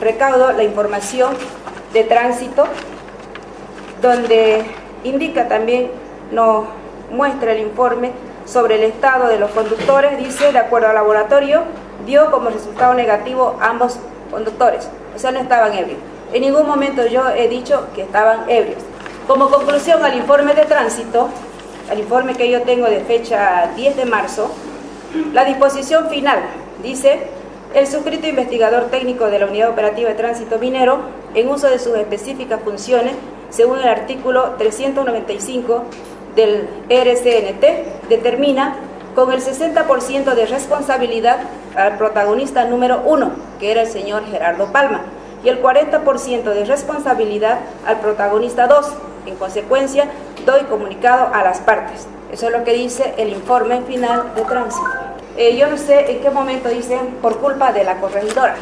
recaudo la información de tránsito, donde indica también, nos muestra el informe sobre el estado de los conductores, dice, de acuerdo al laboratorio, dio como resultado negativo ambos conductores, o sea, no estaban ebrios. En ningún momento yo he dicho que estaban ebrios. Como conclusión al informe de tránsito, al informe que yo tengo de fecha 10 de marzo, la disposición final dice, el suscrito investigador técnico de la Unidad Operativa de Tránsito Minero, en uso de sus específicas funciones, según el artículo 395 del RCNT, determina con el 60% de responsabilidad al protagonista número uno, que era el señor Gerardo Palma, y el 40% de responsabilidad al protagonista 2. En consecuencia, doy comunicado a las partes. Eso es lo que dice el informe final de tránsito. Eh, yo no sé en qué momento dicen por culpa de la corregidora.